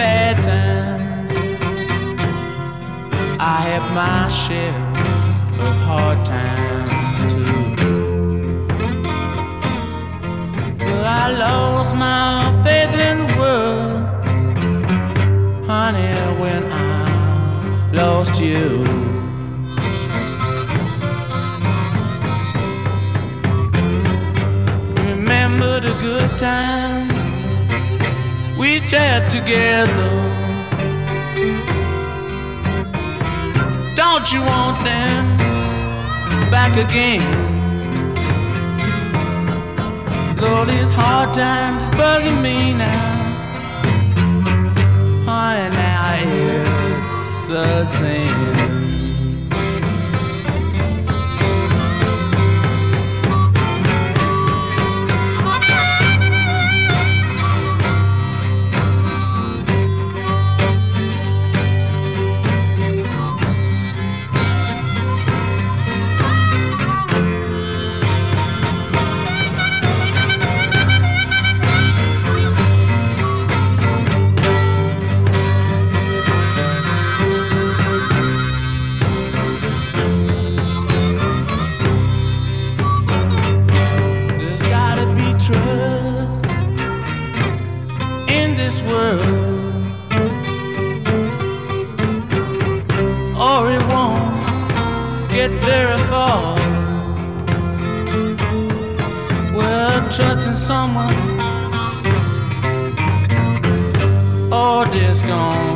bad times. I have my share of hard times too. But I lost my faith in the world, honey, when I lost you. Remember the good times we shared together. Don't you want them back again? Though these hard times bugging me now, honey, now it's a sin. Well, trusting someone, or just gone